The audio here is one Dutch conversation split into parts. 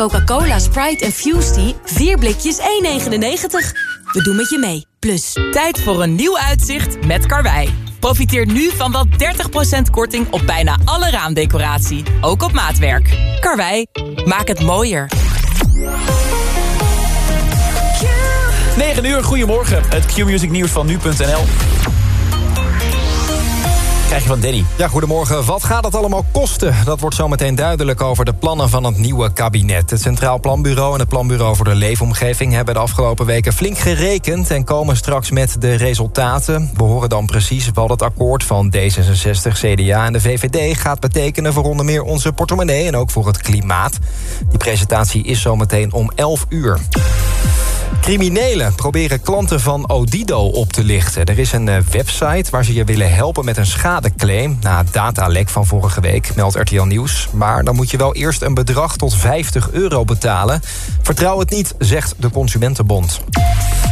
Coca-Cola, Sprite en Fusty 4 blikjes 1,99. We doen met je mee. Plus. Tijd voor een nieuw uitzicht met Karwei. Profiteer nu van wel 30% korting op bijna alle raamdecoratie. Ook op maatwerk. Karwei, maak het mooier. 9 uur, goedemorgen. Het Q-Music nieuws van nu.nl krijg je van Danny. Ja, goedemorgen. Wat gaat het allemaal kosten? Dat wordt zometeen duidelijk over de plannen van het nieuwe kabinet. Het Centraal Planbureau en het Planbureau voor de Leefomgeving... hebben de afgelopen weken flink gerekend... en komen straks met de resultaten. We horen dan precies wat het akkoord van D66, CDA en de VVD... gaat betekenen voor onder meer onze portemonnee... en ook voor het klimaat. Die presentatie is zometeen om 11 uur. Criminelen proberen klanten van Odido op te lichten. Er is een eh, website waar ze je willen helpen met een schadeclaim... na het datalek van vorige week, meldt RTL Nieuws. Maar dan moet je wel eerst een bedrag tot 50 euro betalen. Vertrouw het niet, zegt de Consumentenbond.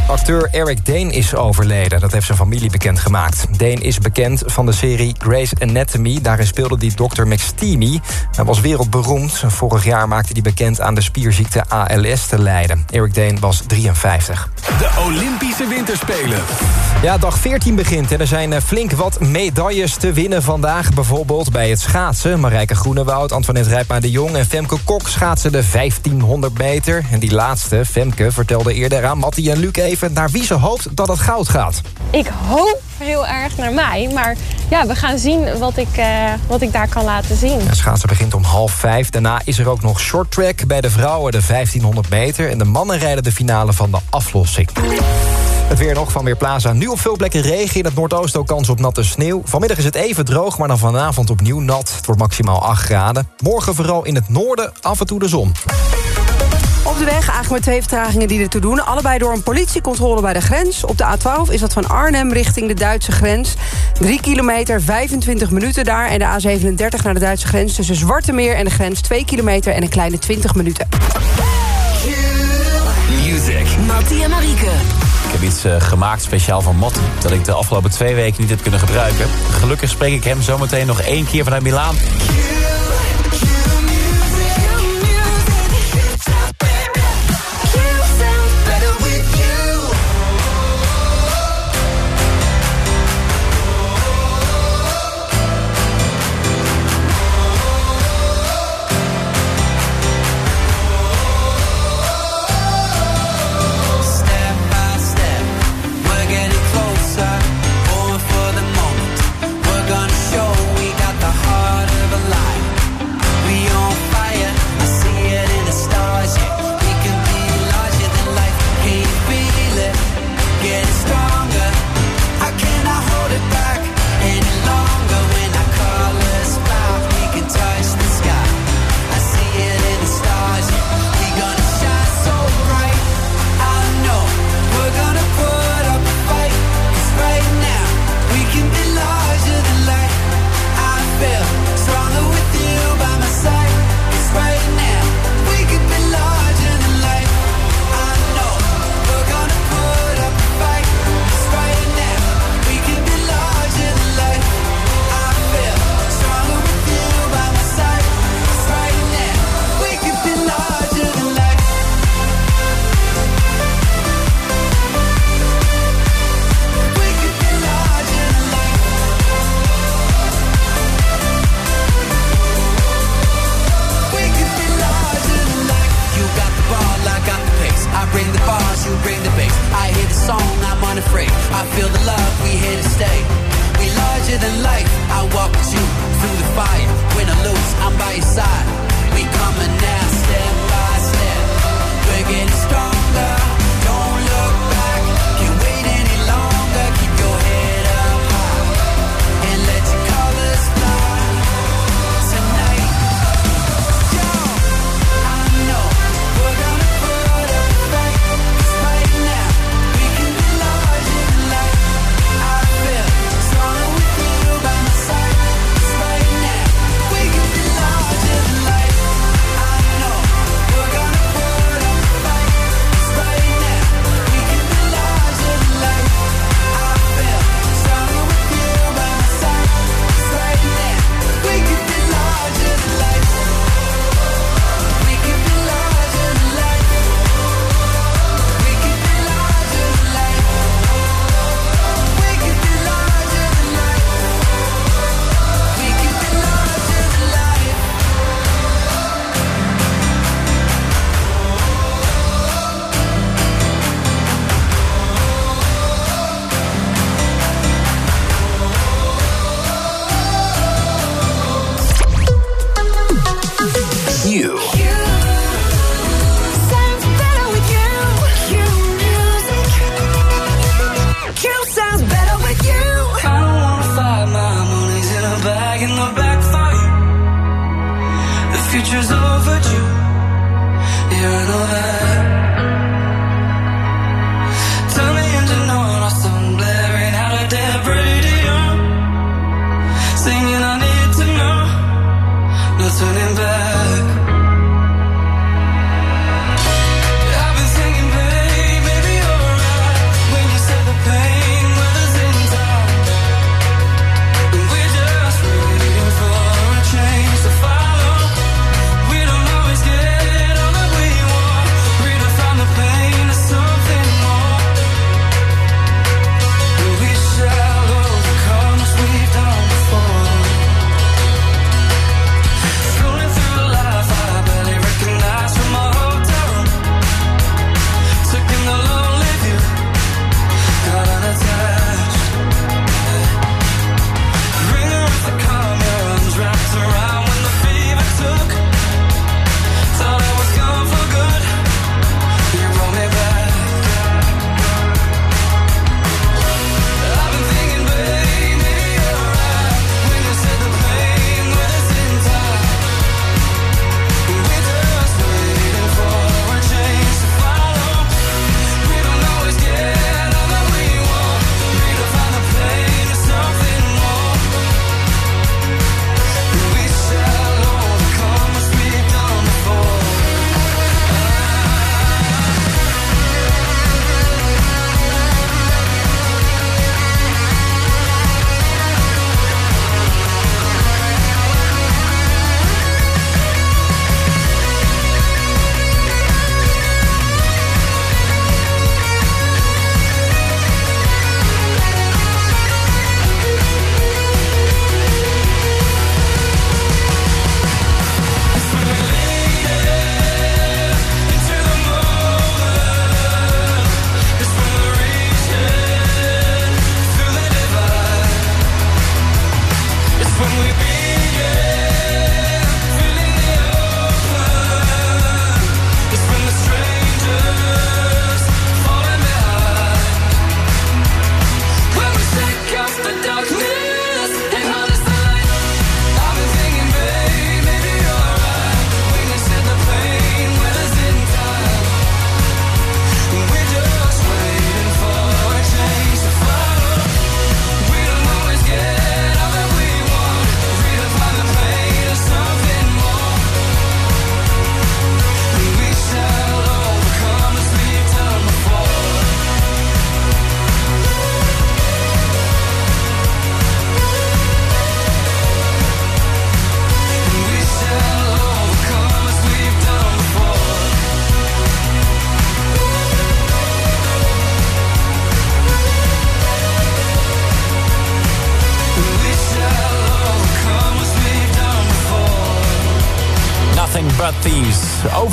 Acteur Eric Dane is overleden, dat heeft zijn familie bekendgemaakt. Dane is bekend van de serie Grey's Anatomy. Daarin speelde hij Dr. McSteamy. Hij was wereldberoemd. Vorig jaar maakte hij bekend aan de spierziekte ALS te lijden. Eric Dane was 53. De Olympische Winterspelen. Ja, dag 14 begint en er zijn eh, flink wat medailles te winnen vandaag. Bijvoorbeeld bij het schaatsen. Marijke Groenewoud, Antoinette Rijpma de Jong en Femke Kok schaatsen de 1500 meter. En die laatste, Femke, vertelde eerder aan Mattie en Luc even... naar wie ze hoopt dat het goud gaat. Ik hoop heel erg naar mij, maar ja, we gaan zien wat ik, uh, wat ik daar kan laten zien. Het schaatsen begint om half vijf. Daarna is er ook nog short track bij de vrouwen de 1500 meter... en de mannen rijden de finale van de aflossing. Het weer nog van Weerplaza. Nu op veel plekken regen. In het noordoosten ook kans op natte sneeuw. Vanmiddag is het even droog, maar dan vanavond opnieuw nat. Het wordt maximaal 8 graden. Morgen vooral in het noorden af en toe de zon. Op de weg eigenlijk met twee vertragingen die ertoe doen. Allebei door een politiecontrole bij de grens. Op de A12 is dat van Arnhem richting de Duitse grens. 3 kilometer, 25 minuten daar. En de A37 naar de Duitse grens tussen Zwarte Meer en de grens... 2 kilometer en een kleine 20 minuten. Mattie en Marieke. Ik heb iets uh, gemaakt speciaal van Mot... dat ik de afgelopen twee weken niet heb kunnen gebruiken. Gelukkig spreek ik hem zometeen nog één keer vanuit Milaan.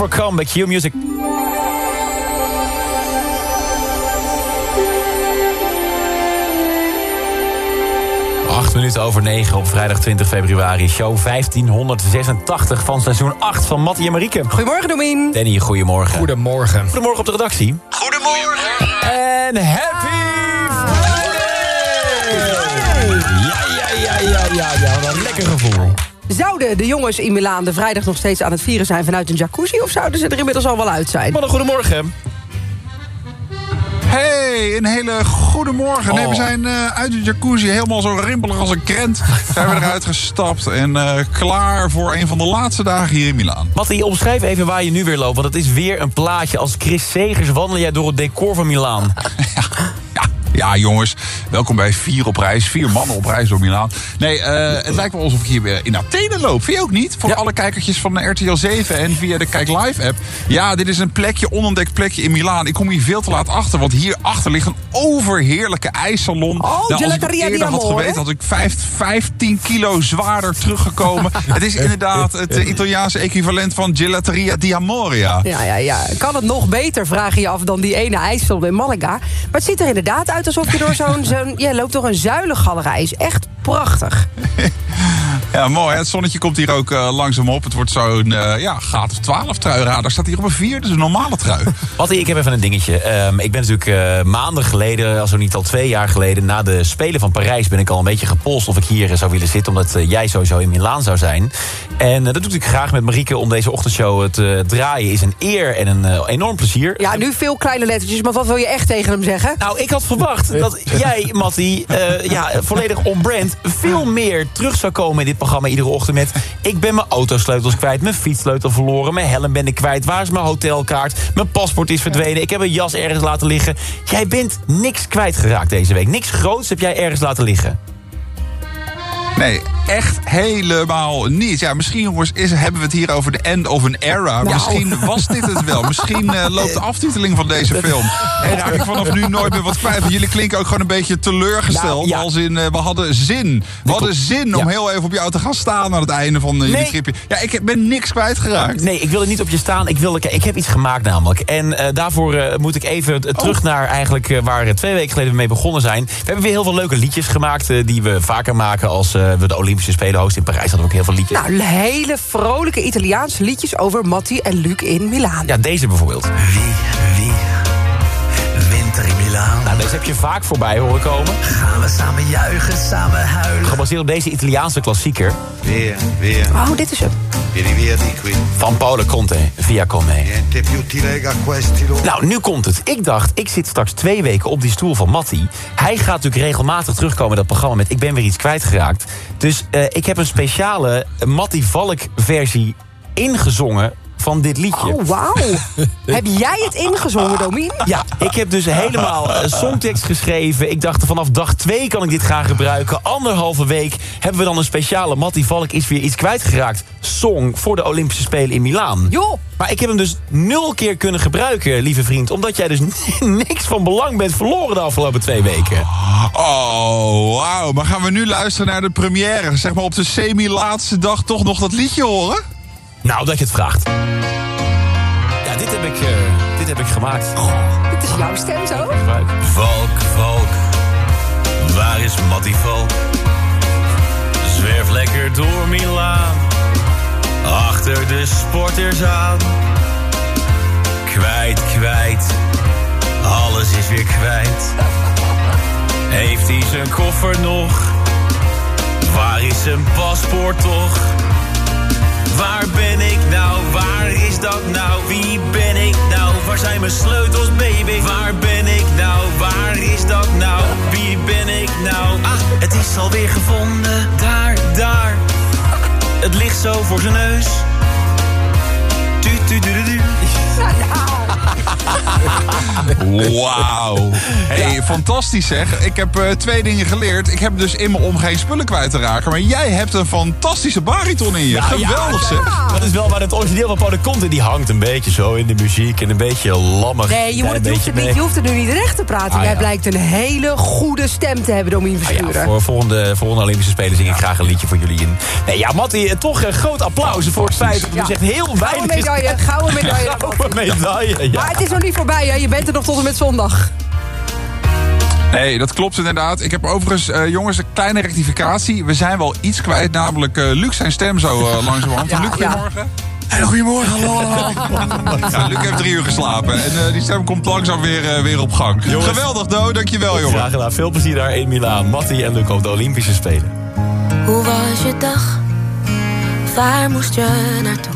Overcome bij Q Music. Acht minuten over 9 op vrijdag 20 februari. Show 1586 van seizoen 8 van Mattie en Marieke. Goedemorgen, Domien. Danny, goedemorgen. Goedemorgen. Goedemorgen op de redactie. Goedemorgen. En happy Friday! Ja, ja, ja, ja, ja, ja. Wat een lekker gevoel. Zouden de jongens in Milaan de vrijdag nog steeds aan het vieren zijn vanuit een jacuzzi... of zouden ze er inmiddels al wel uit zijn? Wat een goedemorgen. Hey, een hele goede morgen. Nee, Oh. we zijn eh, uit de jacuzzi, helemaal zo rimpelig als een krent. Zijn we eruit gestapt en eh, klaar voor een van de laatste dagen hier in Milaan. Mattie, omschrijf even waar je nu weer loopt. Want het is weer een plaatje. Als Chris Segers wandel jij door het decor van Milaan. Ja, ja, jongens, welkom bij Vier op reis. Vier mannen op reis door Milaan. Nee, eh, het lijkt wel alsof ik hier weer in Athene loop. Vind je ook niet? Voor Ja. alle kijkertjes van RTL 7 en via de Kijk Live app. Ja, dit is een plekje, onontdekt plekje in Milaan. Ik kom hier veel te laat achter, want hier achter ligt een overheerlijke ijssalon. Oh, als ik eerder had geweten, had ik vijf, 15 kilo zwaarder teruggekomen. het is inderdaad het eh, Italiaanse equivalent van Gelateria di Amoria. Ja, ja, ja. Kan het nog beter, vraag je je af, dan die ene ijssel in Malaga? Maar het ziet er inderdaad uit alsof je door zo'n... zo'n ja, loopt door een zuilengalerij. Is echt prachtig. Ja, mooi. Het zonnetje komt hier ook eh, langzaam op. Het wordt zo'n eh, ja, graad of 12 truiradar. staat hier op een 4, dus een normale trui. Mattie, ik heb even een dingetje. Ehm, ik ben natuurlijk eh, maanden geleden, als zo niet al twee jaar geleden... na de Spelen van Parijs ben ik al een beetje gepolst of ik hier zou willen zitten... omdat jij sowieso in Milaan zou zijn. En dat doe ik graag met Marieke om deze ochtendshow te draaien. Is een eer en een enorm plezier. Ja, nu veel kleine lettertjes, maar wat wil je echt tegen hem zeggen? Nou, ik had verwacht dat jij, Mattie, eh, ja, volledig on-brand... veel meer terug zou komen in dit programma iedere ochtend met... ik ben mijn autosleutels kwijt, mijn fietssleutel verloren... mijn helm ben ik kwijt, waar is mijn hotelkaart... mijn paspoort is verdwenen, ik heb een jas ergens laten liggen. Jij bent niks kwijtgeraakt deze week. Niks groots heb jij ergens laten liggen. Nee, echt helemaal niet. Ja, misschien jongens, is, hebben we het hier over de end of an era. Misschien was dit het wel. Misschien eh, loopt de aftiteling van deze film. En raak ik vanaf nu nooit meer wat kwijt. Jullie klinken ook gewoon een beetje teleurgesteld. Nou, ja. Als in, eh, we hadden zin. We hadden zin om Ja. heel even op jou te gaan staan... aan het einde van eh, jullie Nee. tripje. Ja, ik ben niks kwijtgeraakt. Nee, ik wilde niet op je staan. Ik, wilde, ik heb iets gemaakt namelijk. En daarvoor moet ik even t- terug naar eigenlijk waar twee weken geleden we mee begonnen zijn. We hebben weer heel veel leuke liedjes gemaakt. die we vaker maken als we de Olympische Spelen hosten. In Parijs hadden we ook heel veel liedjes. Nou, hele vrolijke Italiaanse liedjes over Matti en Luc in Milaan. Ja, deze bijvoorbeeld. Wie, Milaan. Nou, deze heb je vaak voorbij horen komen. Gaan we samen juichen, samen huilen. Gebaseerd op deze Italiaanse klassieker Via, via, Oh, dit is qui. van Paolo Conte, Via Come. Nou, nu komt het. Ik dacht, ik zit straks twee weken op die stoel van Matti. Hij gaat natuurlijk regelmatig terugkomen in dat programma met... ik ben weer iets kwijtgeraakt. Dus eh, ik heb een speciale Matti Valk versie ingezongen van dit liedje. Oh, wauw. Heb jij het ingezongen, Domien? Ja, ik heb dus helemaal een songtekst geschreven. Ik dacht, vanaf dag twee kan ik dit gaan gebruiken. Anderhalve week hebben we dan een speciale Matti Valk is weer iets kwijtgeraakt song voor de Olympische Spelen in Milaan. Joh. Maar ik heb hem dus nul keer kunnen gebruiken, lieve vriend. Omdat jij dus niks van belang bent verloren de afgelopen twee weken. Oh, wauw. Maar gaan we nu luisteren naar de première? Zeg maar op de semi-laatste dag toch nog dat liedje horen? Nou, dat je het vraagt. Ja, dit heb ik, eh, dit heb ik gemaakt. Dit is jouw stem zo? Valk, Valk, waar is Mattie Valk? Zwerf lekker door Milaan, achter de sporters aan. Kwijt, kwijt, alles is weer kwijt. Heeft hij zijn koffer nog? Waar is zijn paspoort toch? Waar ben ik nou? Waar is dat nou? Wie ben ik nou? Waar zijn mijn sleutels, baby? Waar ben ik nou? Waar is dat nou? Wie ben ik nou? Ah, het is alweer gevonden. Daar, daar. Het ligt zo voor zijn neus. Tu, tu, du, du, du. Wauw. Hey, fantastisch zeg. Ik heb eh, twee dingen geleerd. Ik heb dus in me om geen spullen kwijt te raken. Maar jij hebt een fantastische bariton in je. Geweldig zeg. Dat is wel waar het origineel van Paul komt. En die hangt een beetje zo in de muziek. En een beetje lammig. Nee, je, moet, het, je, hoeft beetje het niet, je hoeft het nu niet recht te praten. Ah, Jij ja. blijkt een hele goede stem te hebben, Domien Ah Verschuren. ja, voor volgende, volgende Olympische Spelen zing ik graag een liedje voor jullie in. Nee, ja, Matti, eh, toch een groot applaus voor het feit dat Ja. dus echt heel weinig Gouden is. medaille, gouden medaille. Gouden medaille, ja. Maar het is nog niet voorbij, hè? Je bent er nog tot en met zondag. Nee, dat klopt inderdaad. Ik heb overigens, eh, jongens, een kleine rectificatie. We zijn wel iets kwijt, namelijk eh, Luc zijn stem zo uh, langzamerhand. Ja, Luc, ja. goedemorgen. goedemorgen, hallo. Ja, Luc heeft drie uur geslapen en eh, die stem komt langzaam weer, eh, weer op gang. Jongens. Geweldig, Do. Dankjewel, jongen. Graag gedaan. Veel plezier daar in Milaan. Matti en Luc op de Olympische Spelen. Hoe was je dag? Waar moest je naartoe?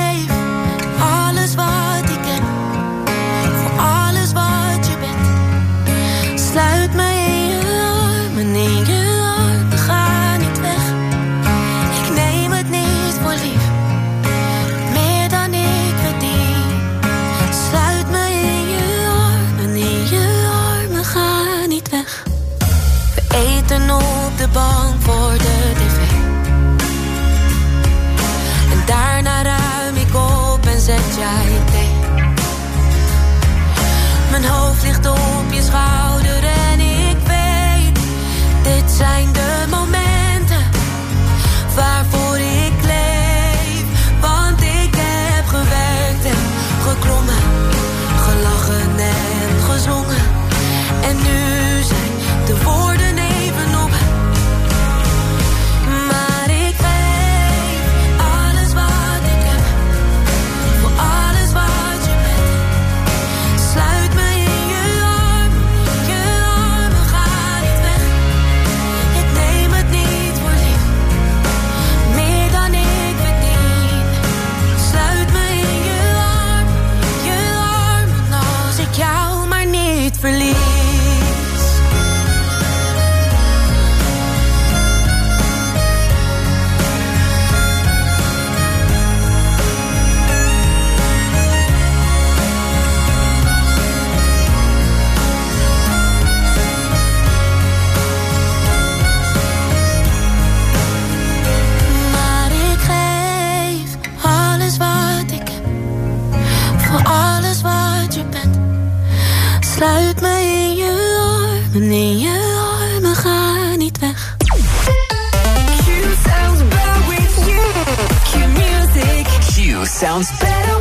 sounds better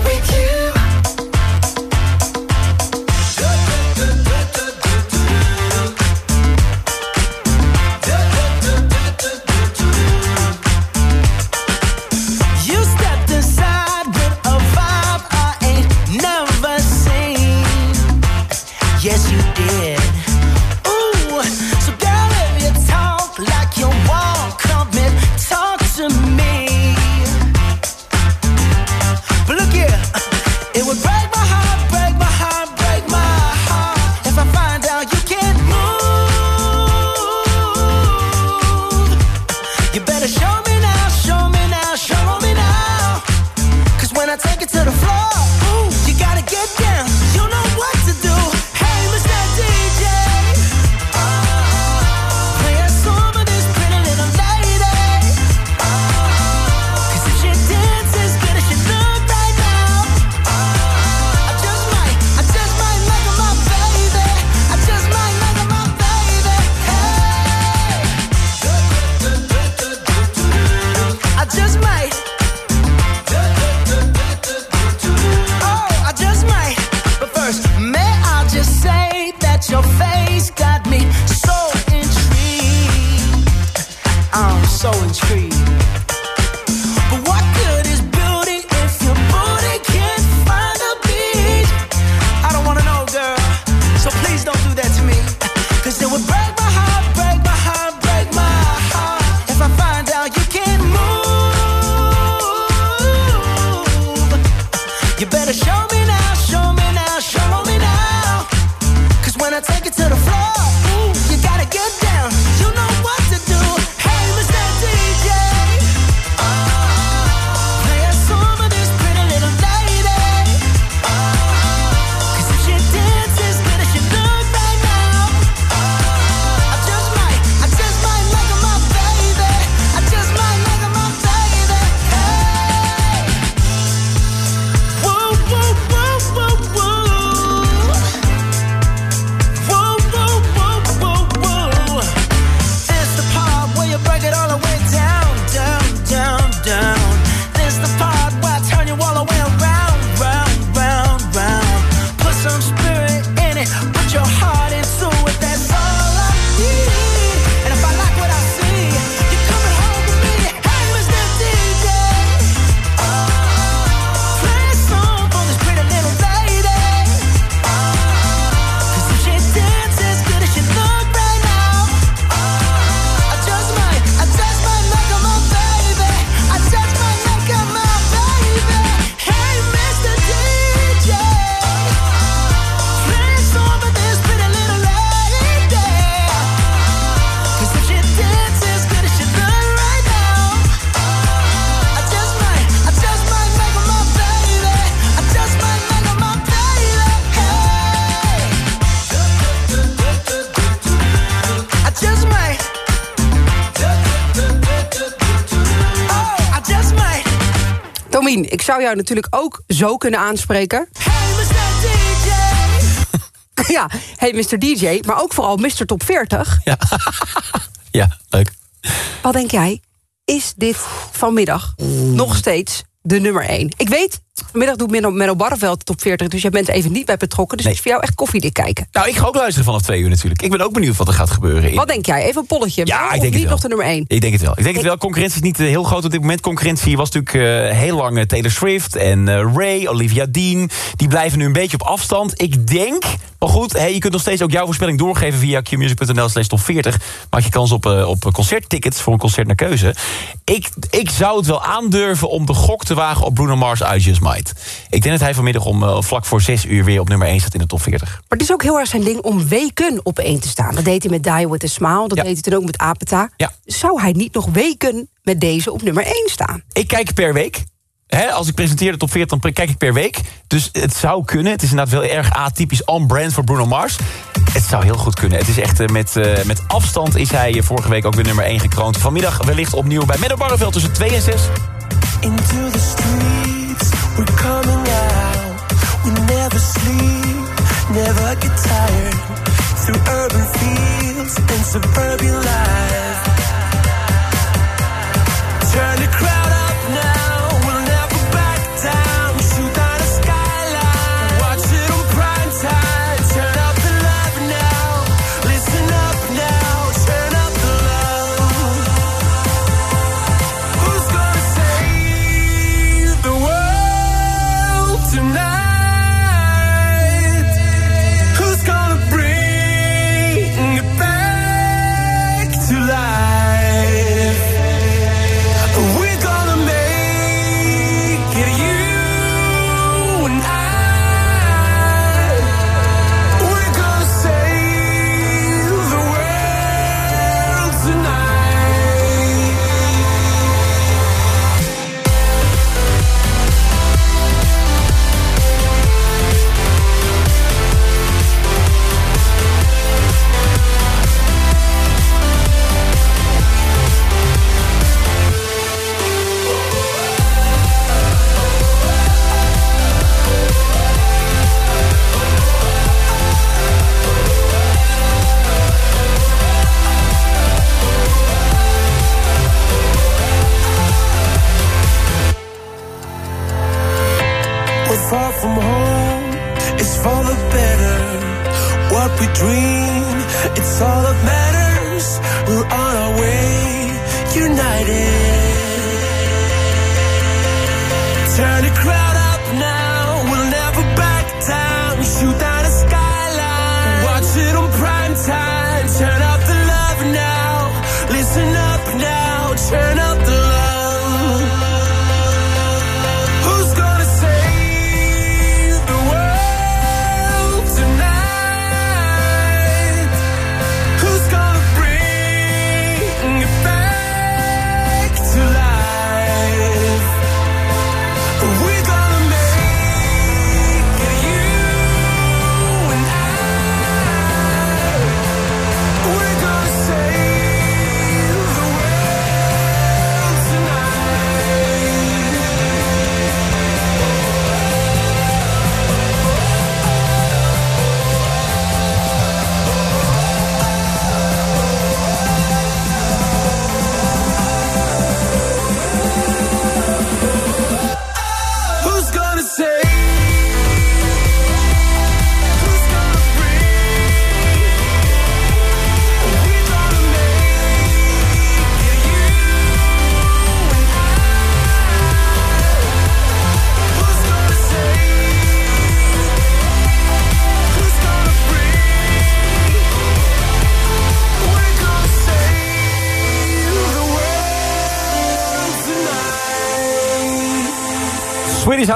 me now, show me ik zou jou natuurlijk ook zo kunnen aanspreken. ja, hey Mr. DJ, maar ook vooral Mr. Top 40. Ja, leuk. Wat denk jij? Is dit vanmiddag nog steeds de nummer 1? Ik weet, vanmiddag doet Menno, Menno Barreveld top 40... dus jij bent er even niet bij betrokken. Dus het is voor jou echt koffiedik kijken. Nou, ik ga ook luisteren vanaf twee uur natuurlijk. Ik ben ook benieuwd wat er gaat gebeuren. In... Wat denk jij? Even een polletje. Ja, ik denk het wel. nog de nummer 1? Ik denk het wel. Ik denk het wel. Concurrentie is niet eh, heel groot op dit moment. Concurrentie was natuurlijk eh, heel lang eh, Taylor Swift en Ray, Olivia Dean. Die blijven nu een beetje op afstand. Ik denk, maar goed, hey, je kunt nog steeds ook jouw voorspelling doorgeven via qmusic.nl slash top 40. Maak je kans op, op concerttickets voor een concert naar keuze. Ik, ik zou het wel aandurven om de gok te wagen op Bruno Mars I Just Might. Ik denk dat hij vanmiddag om eh, vlak voor 6 uur weer op nummer 1 staat in de top 40. Maar het is ook heel erg zijn ding om weken op één te staan. Dat deed hij met Die With A Smile, dat deed hij toen ook met Apata. Zou hij niet nog weken met deze op nummer 1 staan? Ik kijk per week. Hè, als ik presenteer de top 40, dan kijk ik per week. Dus het zou kunnen. Het is inderdaad wel erg atypisch on-brand voor Bruno Mars. Het zou heel goed kunnen. Het is echt eh, met, eh, met afstand is hij vorige week ook weer nummer 1 gekroond. Vanmiddag wellicht opnieuw bij Menno Barreveld tussen 2 en 6. Into the streets, we're coming out. We never sleep, never get tired. Through urban fields and suburban life. Turn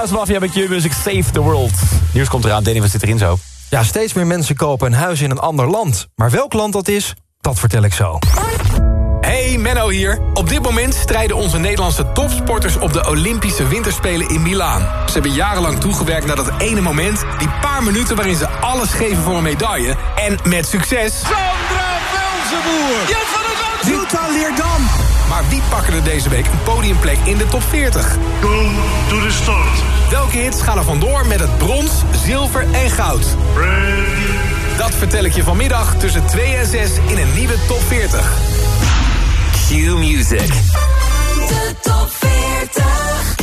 House Mafia met je music Save the World. Nieuws komt eraan, Danny, wat zit erin zo? Ja, steeds meer mensen kopen een huis in een ander land. Maar welk land dat is, dat vertel ik zo. Hey, Menno hier. Op dit moment strijden onze Nederlandse topsporters... op de Olympische Winterspelen in Milaan. Ze hebben jarenlang toegewerkt naar dat ene moment... die paar minuten waarin ze alles geven voor een medaille. En met succes... Sandra Velzenboer. Jet van het Woud. Jutta Leerdam. Maar wie pakken er deze week een podiumplek in de top 40? Go to the start. Welke hits gaan er vandoor met het brons, zilver en goud? Dat vertel ik je vanmiddag tussen 2 en 6 in een nieuwe top 40. Q Music. De top 40.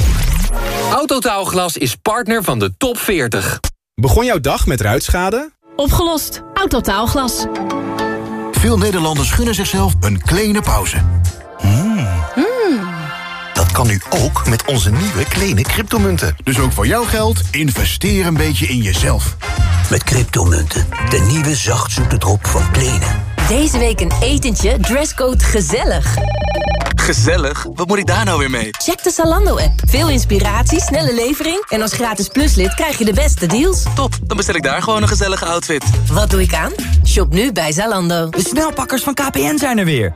Autotaalglas is partner van de top 40. Begon jouw dag met ruitschade? Opgelost. Autotaalglas. Veel Nederlanders gunnen zichzelf een kleine pauze. Dat kan nu ook met onze nieuwe kleine cryptomunten. Dus ook voor jouw geld, investeer een beetje in jezelf. Met cryptomunten, de nieuwe zachtzoete drop van Kleene. Deze week een etentje, dresscode gezellig. Gezellig? Wat moet ik daar nou weer mee? Check de Zalando-app. Veel inspiratie, snelle levering... en als gratis pluslid krijg je de beste deals. Top, dan bestel ik daar gewoon een gezellige outfit. Wat doe ik aan? Shop nu bij Zalando. De snelpakkers van KPN zijn er weer.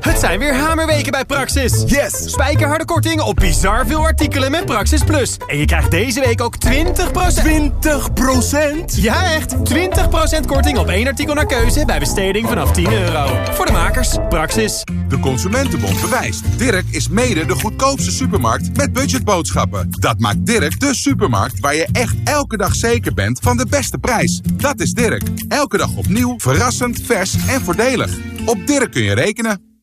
Het zijn weer hamerweken bij Praxis. Yes! Spijkerharde korting op bizar veel artikelen met Praxis Plus. En je krijgt deze week ook 20%... 20%? Ja, echt! 20% korting op één artikel naar keuze bij besteding vanaf 10 euro. Voor de makers, Praxis. De Consumentenbond bewijst. Dirk is mede de goedkoopste supermarkt met budgetboodschappen. Dat maakt Dirk de supermarkt waar je echt elke dag zeker bent van de beste prijs. Dat is Dirk. Elke dag opnieuw, verrassend, vers en voordelig. Op Dirk kun je rekenen.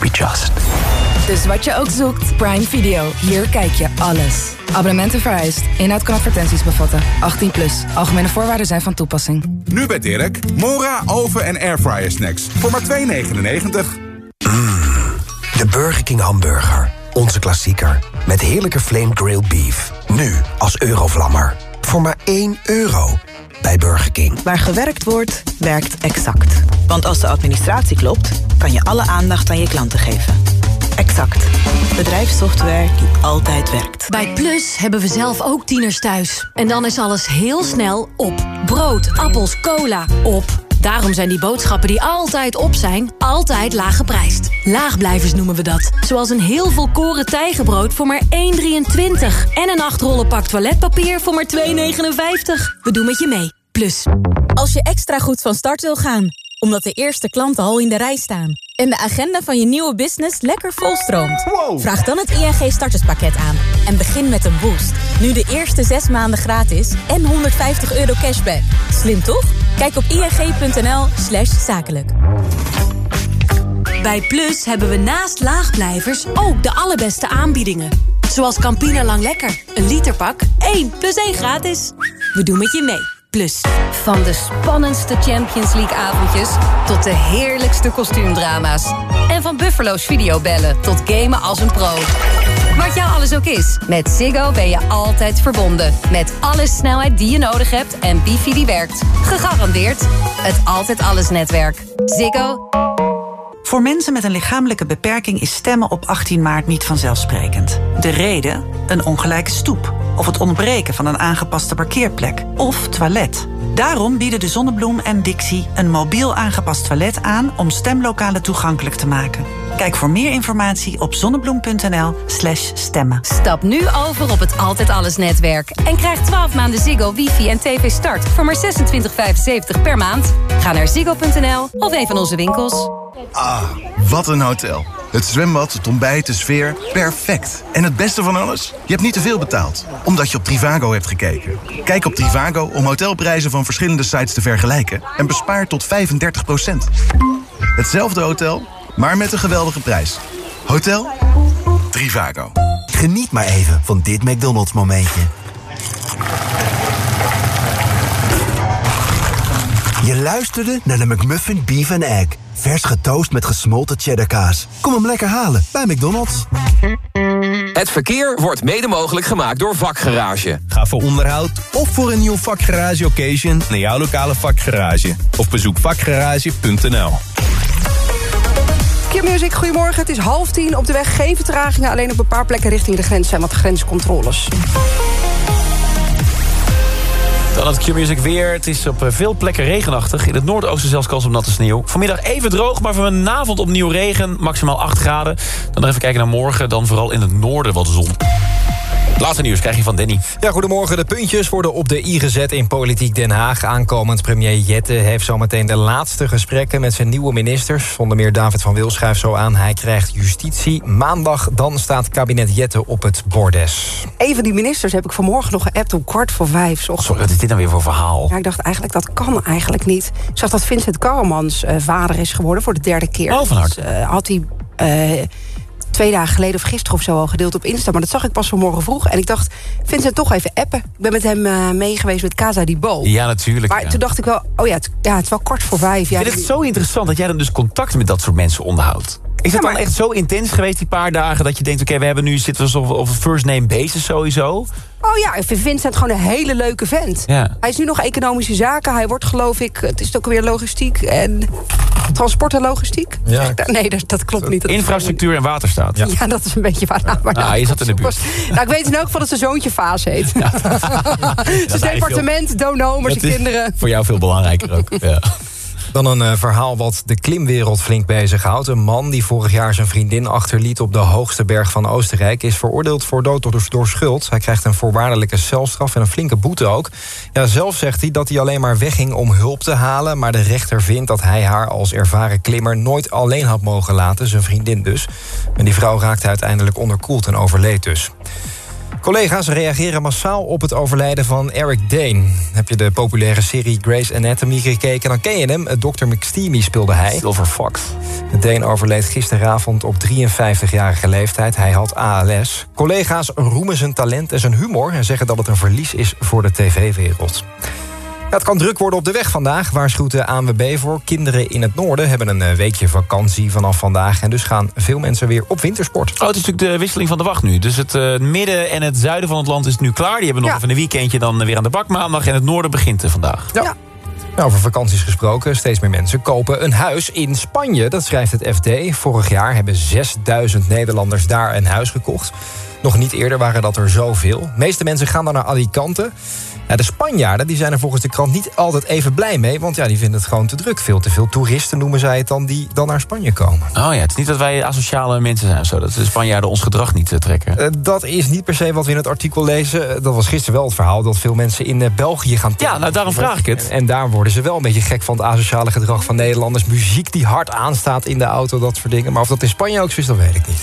Be just. Dus wat je ook zoekt, Prime Video. Hier kijk je alles. Abonnementen vereist. Inhoud kan advertenties bevatten. 18 plus. Algemene voorwaarden zijn van toepassing. Nu bij Dirk, Mora, oven en airfryer snacks. Voor maar 2,99. De Burger King hamburger. Onze klassieker. Met heerlijke flame grilled beef. Nu als eurovlammer. Voor maar 1 euro. Bij Burger King. Waar gewerkt wordt, werkt exact. Want als de administratie klopt, kan je alle aandacht aan je klanten geven. Exact. Bedrijfssoftware die altijd werkt. Bij Plus hebben we zelf ook tieners thuis. En dan is alles heel snel op. Brood, appels, cola, op. Daarom zijn die boodschappen die altijd op zijn, altijd laag geprijsd. Laagblijvers noemen we dat. Zoals een heel volkoren tijgenbrood voor maar 1,23. En een 8 rollen pak toiletpapier voor maar 2,59. We doen met je mee. Plus. Als je extra goed van start wil gaan, omdat de eerste klanten al in de rij staan... en de agenda van je nieuwe business lekker volstroomt... vraag dan het ING starterspakket aan en begin met een boost. Nu de eerste zes maanden gratis en 150 euro cashback. Slim toch? Kijk op ing.nl slash zakelijk. Bij Plus hebben we naast laagblijvers ook de allerbeste aanbiedingen. Zoals Campina Lang Lekker. Een literpak, 1 plus 1 gratis. We doen met je mee. Plus. Van de spannendste Champions League avondjes tot de heerlijkste kostuumdrama's. En van Buffalo's videobellen tot gamen als een pro. Wat jou alles ook is, met Ziggo ben je altijd verbonden. Met alle snelheid die je nodig hebt en wifi die werkt. Gegarandeerd het Altijd Alles netwerk. Ziggo. Voor mensen met een lichamelijke beperking is stemmen op 18 maart niet vanzelfsprekend. De reden? Een ongelijke stoep. Of het ontbreken van een aangepaste parkeerplek. Of toilet. Daarom bieden de Zonnebloem en Dixie een mobiel aangepast toilet aan om stemlokalen toegankelijk te maken. Kijk voor meer informatie op zonnebloem.nl/slash stemmen. Stap nu over op het Altijd Alles netwerk. En krijg 12 maanden Ziggo, wifi en tv start voor maar 26,75 per maand. Ga naar ziggo.nl of een van onze winkels. Ah, wat een hotel. Het zwembad, het ontbijt, de sfeer, perfect. En het beste van alles? Je hebt niet te veel betaald, omdat je op Trivago hebt gekeken. Kijk op Trivago om hotelprijzen van verschillende sites te vergelijken... en bespaar tot 35% Hetzelfde hotel, maar met een geweldige prijs. Hotel Trivago. Geniet maar even van dit McDonald's momentje. Je luisterde naar de McMuffin Beef and Egg. Vers getoast met gesmolten cheddarkaas. Kom hem lekker halen bij McDonald's. Het verkeer wordt mede mogelijk gemaakt door Vakgarage. Ga voor onderhoud of voor een nieuw vakgarage occasion naar jouw lokale vakgarage. Of bezoek vakgarage.nl. Q-Music, goedemorgen. Het is half tien op de weg. Geen vertragingen. Alleen op een paar plekken richting de grens zijn wat grenscontroles. Dan het Q-Music weer. Het is op eh, veel plekken regenachtig. In het noordoosten zelfs kans op natte sneeuw. Vanmiddag even droog, maar vanavond opnieuw regen. Maximaal 8 graden. Dan nog even kijken naar morgen. Dan vooral in het noorden wat zon. Laatste nieuws krijg je van Danny. Ja, goedemorgen. De puntjes worden op de i gezet in Politiek Den Haag. Aankomend premier Jette heeft zometeen de laatste gesprekken... met zijn nieuwe ministers. Onder meer David van Wil schrijft zo aan. Hij krijgt justitie. Maandag dan staat kabinet Jette op het bordes. Een van die ministers heb ik vanmorgen nog geappt om kwart voor vijf. 's ochtends. Sorry, wat is dit dan weer voor verhaal? Ja, ik dacht eigenlijk, dat kan eigenlijk niet. Ik zag dat Vincent Karremans eh, vader is geworden voor de derde keer. Oh, van harte. Dus, eh, had hij eh, twee dagen geleden of gisteren of zo al gedeeld op Insta. Maar dat zag ik pas vanmorgen vroeg. En ik dacht, Vincent toch even appen. Ik ben met hem eh, meegeweest met Casa di Bo. Ja, natuurlijk. Maar ja. toen dacht ik wel, oh ja, het, ja, het is wel kwart voor vijf. Ja, Ik vind het zo interessant dat jij dan dus contact met dat soort mensen onderhoudt. Is het dan echt zo intens geweest die paar dagen... dat je denkt, oké, we hebben nu zitten we op, op first name basis sowieso? Oh ja, ik vind Vincent gewoon een hele leuke vent. Ja. Hij is nu nog economische zaken. Hij wordt geloof ik, het is ook weer logistiek en transport en logistiek. Ja. Nee, dat, dat klopt niet. Dat Infrastructuur en waterstaat. Ja. dat is een beetje waar. waar Ah, je zat in de buurt. Nou, ik weet in elk geval dat zijn zoontje Vaas heet. zijn hij departement, zijn Dat is kinderen. Voor jou veel belangrijker ook. Ja. Dan een eh, verhaal wat de klimwereld flink bezighoudt. Een man die vorig jaar zijn vriendin achterliet op de hoogste berg van Oostenrijk... is veroordeeld voor dood door, schuld. Hij krijgt een voorwaardelijke celstraf en een flinke boete ook. Ja, zelf zegt hij dat hij alleen maar wegging om hulp te halen... maar de rechter vindt dat hij haar als ervaren klimmer... nooit alleen had mogen laten, zijn vriendin dus. En die vrouw raakte uiteindelijk onderkoeld en overleed dus. Collega's reageren massaal op het overlijden van Eric Dane. Heb je de populaire serie Grey's Anatomy gekeken, dan ken je hem. Dr. McSteamy speelde hij. Silver Fox. Dane overleed gisteravond op 53-jarige leeftijd. Hij had ALS. Collega's roemen zijn talent en zijn humor... en zeggen dat het een verlies is voor de tv-wereld. Ja, het kan druk worden op de weg vandaag, waarschuwt de ANWB voor. Kinderen in het noorden hebben een eh, weekje vakantie vanaf vandaag... en dus gaan veel mensen weer op wintersport. Oh, het is natuurlijk de wisseling van de wacht nu. Dus het eh, midden en het zuiden van het land is nu klaar. Die hebben nog Ja. even een weekendje dan weer aan de bak maandag. En het noorden begint eh, vandaag. Ja. Nou, over vakanties gesproken, steeds meer mensen kopen een huis in Spanje. Dat schrijft het FD. Vorig jaar hebben 6000 Nederlanders daar een huis gekocht. Nog niet eerder waren dat er zoveel. De meeste mensen gaan dan naar Alicante. Ja, de Spanjaarden die zijn er volgens de krant niet altijd even blij mee... want ja, die vinden het gewoon te druk. Veel te veel toeristen noemen zij het dan, die dan naar Spanje komen. Oh ja, het is niet dat wij asociale mensen zijn of zo. Dat de Spanjaarden ons gedrag niet eh, trekken. Eh, dat is niet per se wat we in het artikel lezen. Eh, Dat was gisteren wel het verhaal dat veel mensen in eh, België gaan Ja, nou daarom vraag ik het. En daar worden ze wel een beetje gek van het asociale gedrag van Nederlanders. Muziek die hard aanstaat in de auto, dat soort dingen. Maar of dat in Spanje ook zo is, dat weet ik niet.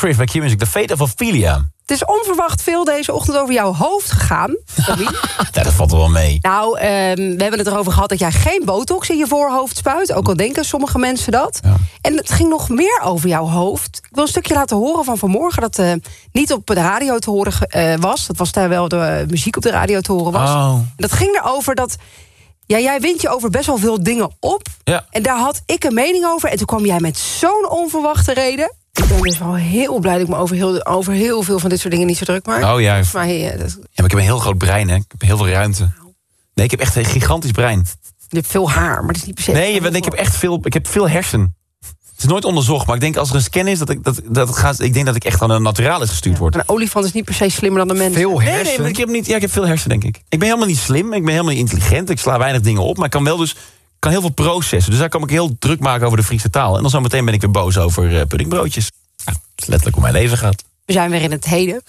Swift bij Q-Music, The Fate of Ophelia. Het is onverwacht veel deze ochtend over jouw hoofd gegaan. Ja, dat valt er wel mee. nou, ehm, we hebben het erover gehad dat jij geen botox in je voorhoofd spuit. Ook al denken sommige mensen dat. En het ging nog meer over jouw hoofd. Ik wil een stukje laten horen van vanmorgen... dat eh, niet op de radio te horen eh, was. Dat was terwijl de muziek op de radio te horen was. Oh. En dat ging erover dat... Ja, jij wint je over best wel veel dingen op. Ja. En daar had ik een mening over. En toen kwam jij met zo'n onverwachte reden. Ik ben dus wel heel blij dat ik me over heel, over heel veel van dit soort dingen niet zo druk maak. Oh, juist. Maar eh, dat- Ja, maar ik heb een heel groot brein, hè. Ik heb heel veel ruimte. Nee, ik heb echt een gigantisch brein. je hebt veel haar, maar dat is niet per se... Nee, je- ik heb echt veel, ik heb veel hersen. Het is nooit onderzocht, maar ik denk als er een scan is... dat ik, dat, dat gaat, ik denk dat ik echt aan een naturalis gestuurd word. Een olifant is niet per se slimmer dan de mens. Nee, nee, maar ik heb, niet, ja, ik heb veel hersen, denk ik. Ik ben helemaal niet slim, ik ben helemaal niet intelligent. Ik sla weinig dingen op, maar ik kan wel dus kan heel veel processen. Dus daar kan ik heel druk maken over de Friese taal. En dan zometeen ben ik weer boos over eh, puddingbroodjes. Het is letterlijk hoe mijn leven gaat. We zijn weer in het heden.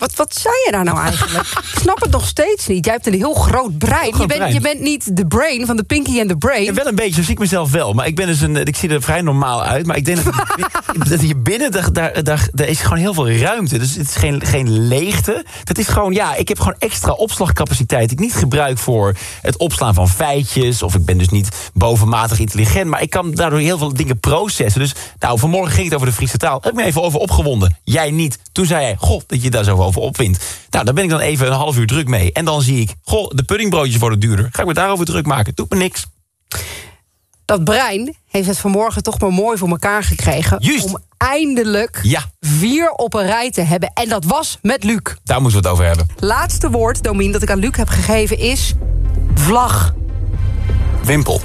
Wat, wat zei je daar nou eigenlijk? ik snap het nog steeds niet. Jij hebt een heel groot brein. groot je, bent, je bent niet de brain van de Pinky en de Brain. Ja, wel een beetje, zo zie ik mezelf wel. Maar ik, ben dus een, ik zie er vrij normaal uit. Maar ik denk dat, dat hier binnen, daar, daar, daar, daar is gewoon heel veel ruimte. Dus het is geen, geen leegte. Dat is gewoon, ja, ik heb gewoon extra opslagcapaciteit... die ik niet gebruik voor het opslaan van feitjes... of ik ben dus niet bovenmatig intelligent... maar ik kan daardoor heel veel dingen processen. Dus nou, vanmorgen ging het over de Friese taal. Heb ik me even over opgewonden. Jij niet. Toen zei hij, goh, dat je daar zo over opwindt. Nou, daar ben ik dan even een half uur druk mee. En dan zie ik, goh, de puddingbroodjes worden duurder. Ga ik me daarover druk maken. Doet me niks. Dat brein heeft het vanmorgen toch maar mooi voor elkaar gekregen... om eindelijk Ja. vier op een rij te hebben. En dat was met Luc. Daar moeten we het over hebben. Laatste woord, Domien, dat ik aan Luc heb gegeven is... vlag. Wimpel.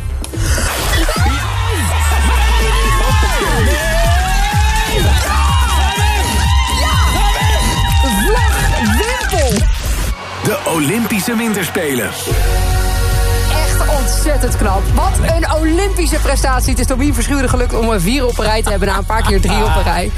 De Olympische Winterspelen. Ontzettend knap. Wat een Olympische prestatie. Het is Domien Verschuren gelukt om er vier op een rij te hebben... na een paar keer drie op een rij.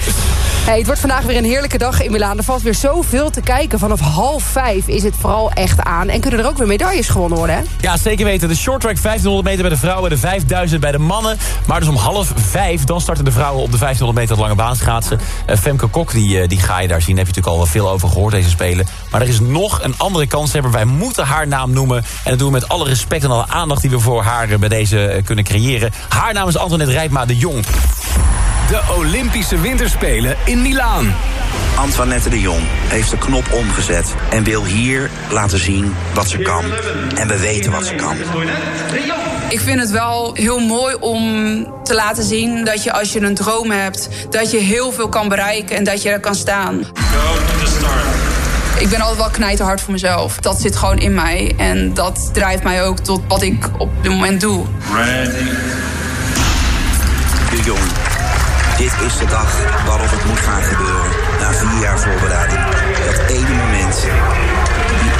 Hey, het wordt vandaag weer een heerlijke dag in Milaan. Er valt weer zoveel te kijken. Vanaf half vijf is het vooral echt aan. En kunnen er ook weer medailles gewonnen worden, hè? Ja, zeker weten. De short track 1500 meter bij de vrouwen, de 5000 bij de mannen. Maar dus om half vijf, dan starten de vrouwen op de 1500 meter lange baan schaatsen. Eh, Femke Kok, die, eh, die ga je daar zien. Daar heb je natuurlijk al wel veel over gehoord, deze spelen. Maar er is nog een andere kanshebber. Wij moeten haar naam noemen. En dat doen we met alle respect en alle aandacht die we voor haar eh, bij deze eh, kunnen creëren. Haar naam is Antoinette Rijpma de Jong. De Olympische Winterspelen in Milaan. Antoinette de Jong heeft de knop omgezet en wil hier laten zien wat ze kan. En we weten wat ze kan. Ik vind het wel heel mooi om te laten zien dat je als je een droom hebt, dat je heel veel kan bereiken en dat je er kan staan. Ik ben altijd wel knijterhard voor mezelf. Dat zit gewoon in mij en dat drijft mij ook tot wat ik op dit moment doe. De Jong, dit is de dag waarop het moet gaan gebeuren. Na vier jaar voorbereiding. Dat ene moment.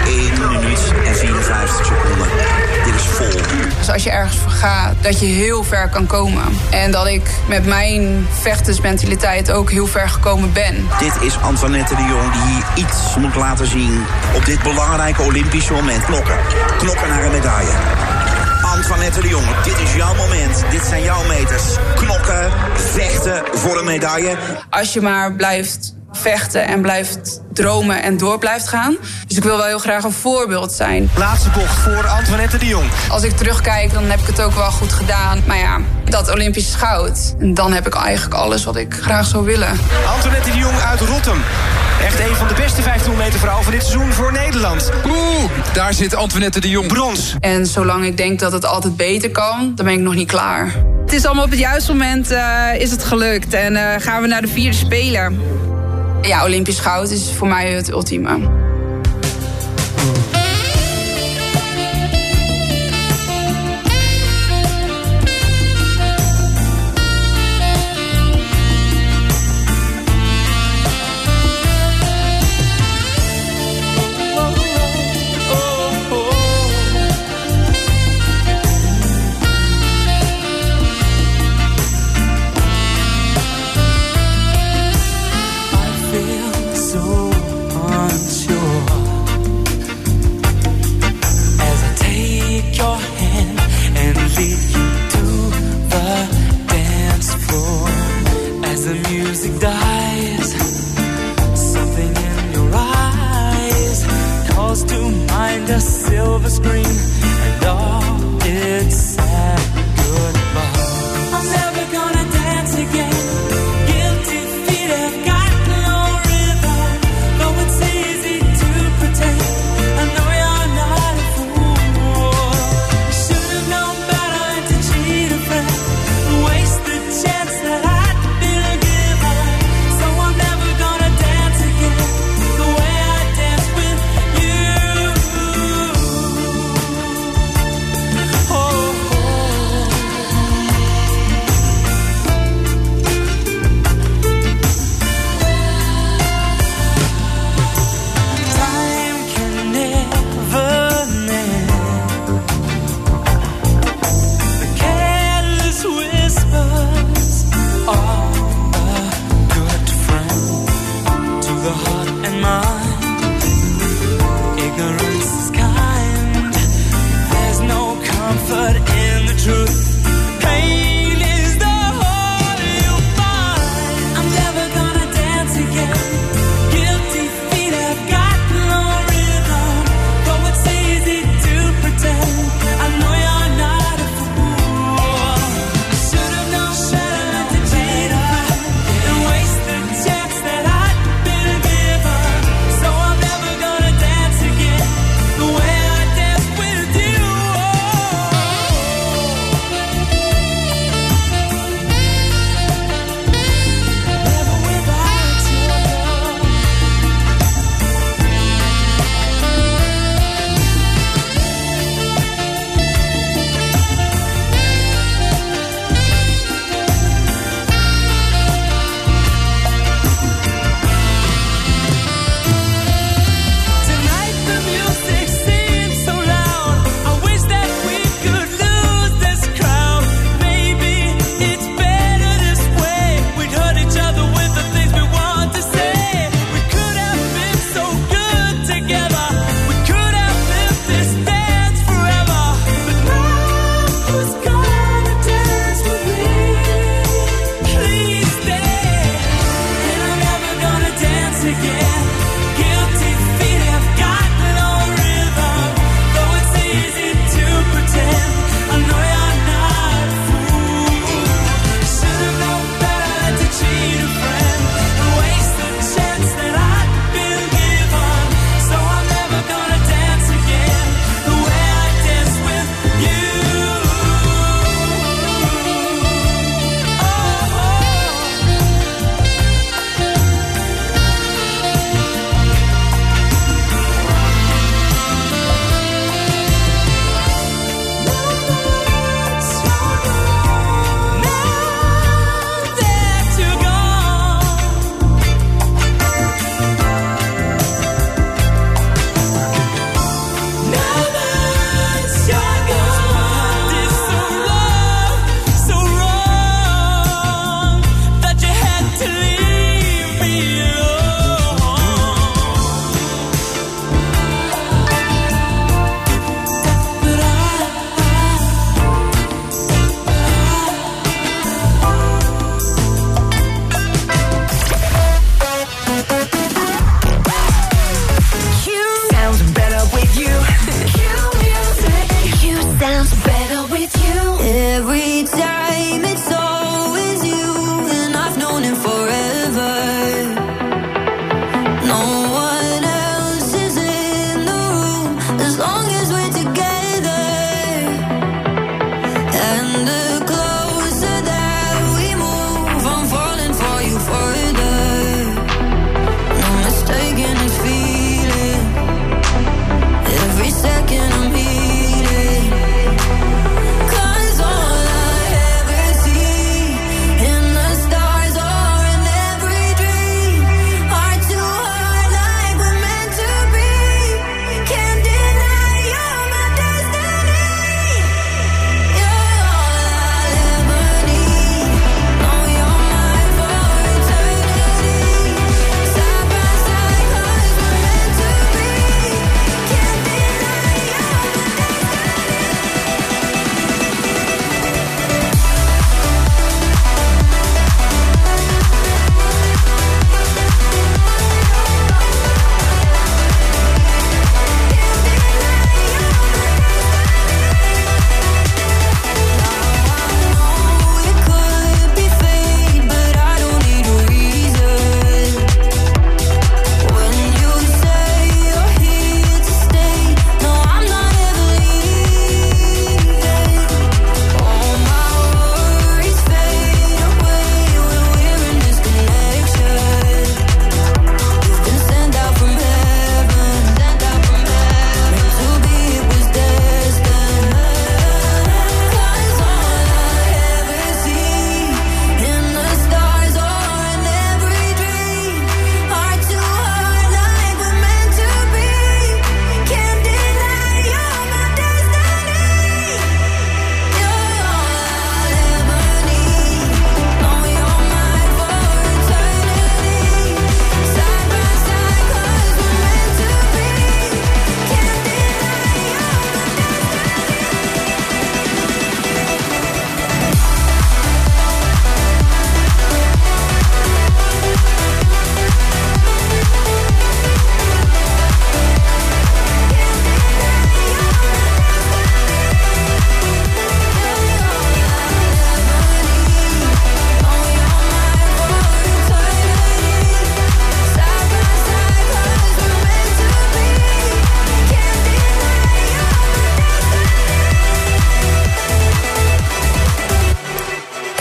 Die 1 minuut en 54 seconden. Dit is vol. Dus als je ergens voor gaat, dat je heel ver kan komen. En dat ik met mijn vechtersmentaliteit ook heel ver gekomen ben. Dit is Antoinette de Jong die hier iets moet laten zien. Op dit belangrijke Olympische moment. Knokken. Knokken naar een medaille. Antoinette de Jong, dit is jouw moment. Dit zijn jouw meters. Knokken, vechten voor een medaille. Als je maar blijft vechten en blijft dromen en door blijft gaan. Dus ik wil wel heel graag een voorbeeld zijn. Laatste bocht voor Antoinette de Jong. Als ik terugkijk, dan heb ik het ook wel goed gedaan. Maar ja, dat Olympisch goud. En dan heb ik eigenlijk alles wat ik graag zou willen. Antoinette de Jong uit Rotterdam. Echt een van de beste 1500 meter vrouwen van dit seizoen voor Nederland. Oeh, daar zit Antoinette de Jong. Brons. En zolang ik denk dat het altijd beter kan, dan ben ik nog niet klaar. Het is allemaal op het juiste moment eh, is het gelukt. En eh, gaan we naar de vierde spelen. Ja, Olympisch goud is voor mij het ultieme. Music dies, something in your eyes calls to mind a silver screen and all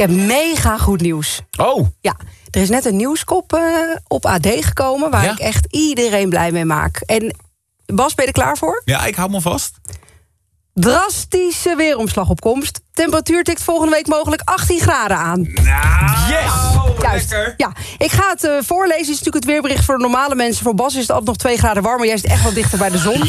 heb mega goed nieuws. Oh. Ja, er is net een nieuwskop eh, op AD gekomen... waar Ja? ik echt iedereen blij mee maak. En Bas, ben je er klaar voor? Ja, ik hou me vast. Drastische weeromslag op komst. Temperatuur tikt volgende week mogelijk 18 graden aan. Yes! Juist. Ja, ik ga het eh, voorlezen. Het is natuurlijk het weerbericht voor de normale mensen. Voor Bas is het altijd nog 2 graden warmer. Jij zit echt wel dichter bij de zon.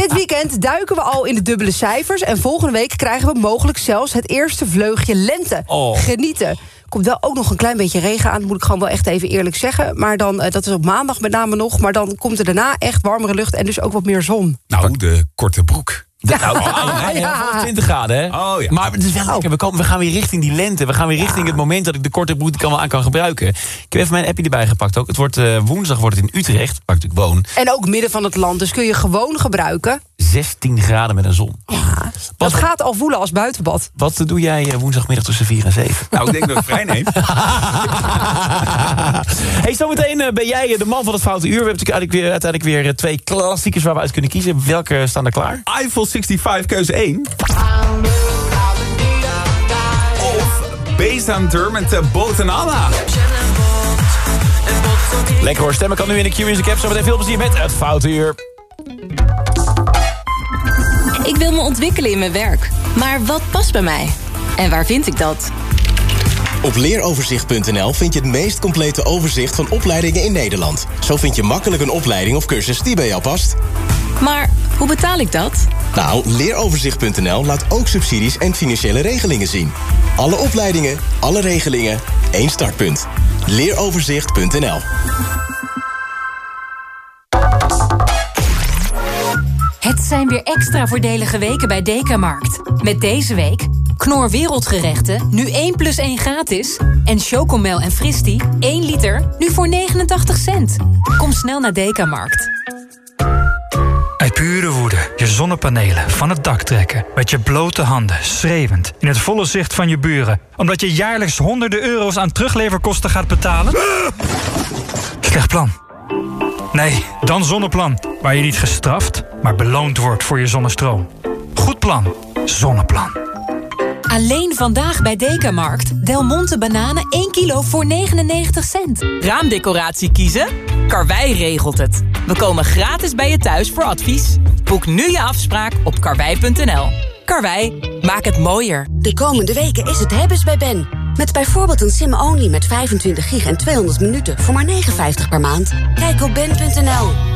Dit weekend duiken we al in de dubbele cijfers. En volgende week krijgen we mogelijk zelfs het eerste vleugje lente. Oh. Genieten. Komt wel ook nog een klein beetje regen aan. Moet ik gewoon wel echt even eerlijk zeggen. Maar dan, eh, dat is op maandag met name nog. Maar dan komt er daarna echt warmere lucht en dus ook wat meer zon. Nou, de korte broek. De, nou, oh, nee, Ja. voor 20 graden, hè? Oh, ja. Maar het is wel lekker. We, komen, we gaan weer richting die lente. We gaan weer richting het moment dat ik de korte broek kan wel aan kan gebruiken. Ik heb even mijn appje erbij gepakt ook. Het wordt, eh, woensdag wordt het in Utrecht, waar ik natuurlijk woon. En ook midden van het land. Dus kun je gewoon gebruiken. 16 graden met een zon. Dat gaat al voelen als buitenbad. Wat doe jij eh, woensdagmiddag tussen 4 en 7? Nou, ik denk dat ik vrij neem. hey, zometeen eh, ben jij de man van het foute uur. We hebben natuurlijk eigenlijk weer, uiteindelijk weer twee klassiekers waar we uit kunnen kiezen. Welke staan er klaar? Eiffel 65, keuze 1. Of Based on Dermot uh, Botanana. Lekker hoor, stemmen kan nu in de Q-Music app. Zometeen veel plezier met het foute uur. Ik wil me ontwikkelen in mijn werk. Maar wat past bij mij? En waar vind ik dat? Op leeroverzicht.nl vind je het meest complete overzicht van opleidingen in Nederland. Zo vind je makkelijk een opleiding of cursus die bij jou past. Maar hoe betaal ik dat? Nou, leeroverzicht.nl laat ook subsidies en financiële regelingen zien. Alle opleidingen, alle regelingen, één startpunt. Leeroverzicht.nl Het zijn weer extra voordelige weken bij Dekamarkt. Met deze week Knor Wereldgerechten, nu 1 plus 1 gratis. En Chocomel en Fristi, 1 liter, nu voor 89 cent. Kom snel naar Dekamarkt. Uit pure woede je zonnepanelen van het dak trekken. Met je blote handen, schreeuwend, in het volle zicht van je buren. Omdat je jaarlijks honderden euro's aan terugleverkosten gaat betalen? Slecht plan. Nee, dan Zonneplan. Waar je niet gestraft, maar beloond wordt voor je zonnestroom. Goed plan. Zonneplan. Alleen vandaag bij Dekamarkt. Del Monte bananen 1 kilo voor 99 cent. Raamdecoratie kiezen? Karwei regelt het. We komen gratis bij je thuis voor advies. Boek nu je afspraak op karwei.nl. Karwei, maak het mooier. De komende weken is het hebben's bij Ben. Met bijvoorbeeld een sim-only met 25 gig en 200 minuten voor maar 59 per maand. Kijk op ben.nl.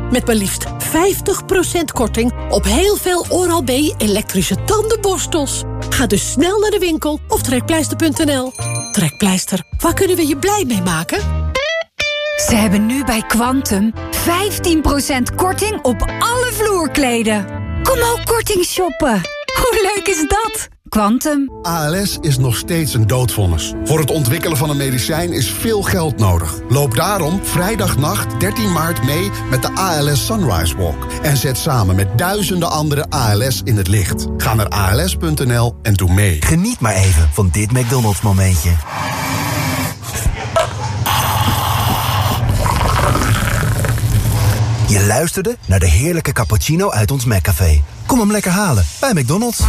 Met maar liefst 50% korting op heel veel Oral-B elektrische tandenborstels. Ga dus snel naar de winkel of trekpleister.nl. Trekpleister, waar kunnen we je blij mee maken? Ze hebben nu bij Quantum 15% korting op alle vloerkleden. Kom ook korting shoppen. Hoe leuk is dat? Quantum. ALS is nog steeds een doodvonnis. Voor het ontwikkelen van een medicijn is veel geld nodig. Loop daarom vrijdagnacht 13 maart mee met de ALS Sunrise Walk. En zet samen met duizenden andere ALS in het licht. Ga naar als.nl en doe mee. Geniet maar even van dit McDonald's momentje. Je luisterde naar de heerlijke cappuccino uit ons McCafé. Kom hem lekker halen bij McDonald's.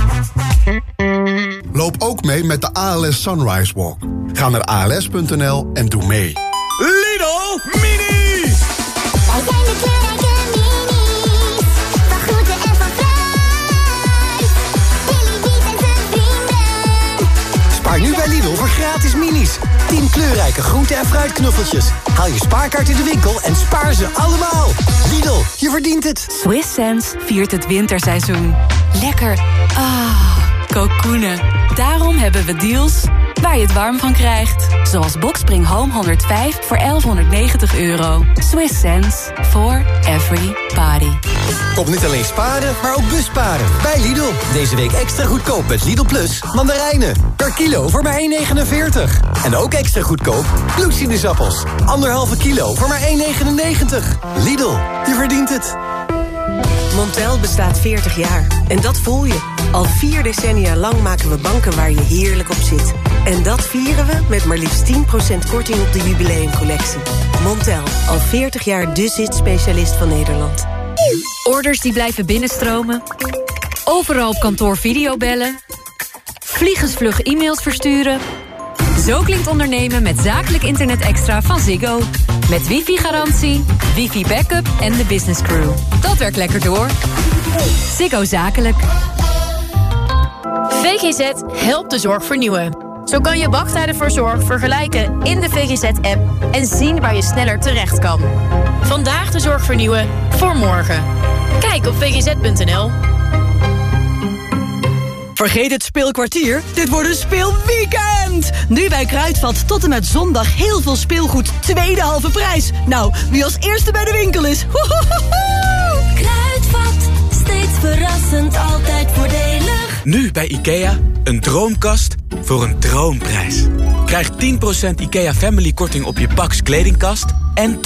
Loop ook mee met de ALS Sunrise Walk. Ga naar als.nl en doe mee. Lidl Mini! Wij zijn de voor gratis minis. 10 kleurrijke groente- en fruitknuffeltjes. Haal je spaarkaart in de winkel en spaar ze allemaal. Lidl, je verdient het. Swiss Sense viert het winterseizoen. Lekker. Ah, kokoenen. Daarom hebben we deals waar je het warm van krijgt. Zoals Boxspring Home 105 voor 1190 euro. Swiss sense for every body. Kom niet alleen sparen, maar ook busparen. Bij Lidl. Deze week extra goedkoop met Lidl Plus mandarijnen. Per kilo voor maar 1,49. En ook extra goedkoop bloedsinusappels. Anderhalve kilo voor maar 1,99. Lidl, je verdient het. Montel bestaat 40 jaar. En dat voel je. Al vier decennia lang maken we banken waar je heerlijk op zit. En dat vieren we met maar liefst 10% korting op de jubileumcollectie. Montel, al 40 jaar de zit-specialist van Nederland. Orders die blijven binnenstromen. Overal op kantoor videobellen. Vliegensvlug e-mails versturen. Zo klinkt ondernemen met zakelijk internet extra van Ziggo. Met wifi-garantie, wifi-backup en de business crew. Dat werkt lekker door. Ziggo Zakelijk. VGZ helpt de zorg vernieuwen. Zo kan je wachttijden voor zorg vergelijken in de VGZ-app... en zien waar je sneller terecht kan. Vandaag de zorg vernieuwen voor morgen. Kijk op vgz.nl. Vergeet het speelkwartier, dit wordt een speelweekend! Nu bij Kruidvat tot en met zondag heel veel speelgoed, tweede halve prijs. Nou, wie als eerste bij de winkel is, hohohoho! Kruidvat, steeds verrassend, altijd voordelig. Nu bij IKEA, een droomkast voor een droomprijs. Krijg 10% IKEA Family korting op je Pax kledingkast... en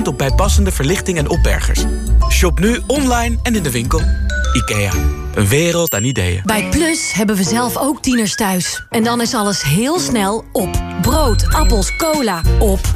20% op bijpassende verlichting en opbergers. Shop nu online en in de winkel. IKEA, een wereld aan ideeën. Bij Plus hebben we zelf ook tieners thuis. En dan is alles heel snel op. Brood, appels, cola, op.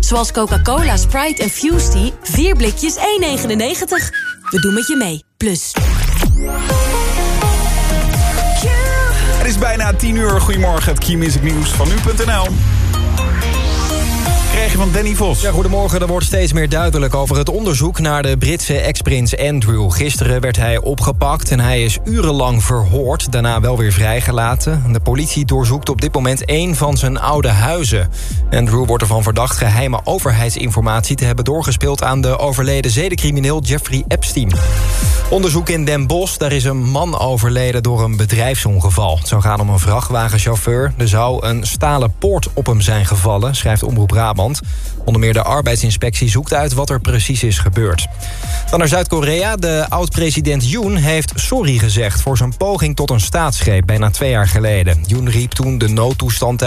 Zoals Coca-Cola, Sprite en Fusty. 4 blikjes 1,99. We doen met je mee. Plus. Het is bijna 10 uur. Goedemorgen, het Key Music Nieuws van nu.nl. Van Danny Vos. Ja, goedemorgen. Er wordt steeds meer duidelijk over het onderzoek naar de Britse ex-prins Andrew. Gisteren werd hij opgepakt en hij is urenlang verhoord. Daarna wel weer vrijgelaten. De politie doorzoekt op dit moment één van zijn oude huizen. Andrew wordt ervan verdacht geheime overheidsinformatie te hebben doorgespeeld aan de overleden zedencrimineel Jeffrey Epstein. Onderzoek in Den Bosch. Daar is een man overleden door een bedrijfsongeval. Het zou gaan om een vrachtwagenchauffeur. Er zou een stalen poort op hem zijn gevallen, schrijft Omroep Brabant. Onder meer de arbeidsinspectie zoekt uit wat er precies is gebeurd. Dan naar Zuid-Korea. De oud-president Yoon heeft sorry gezegd... voor zijn poging tot een staatsgreep bijna twee jaar geleden. Yoon riep toen de noodtoestand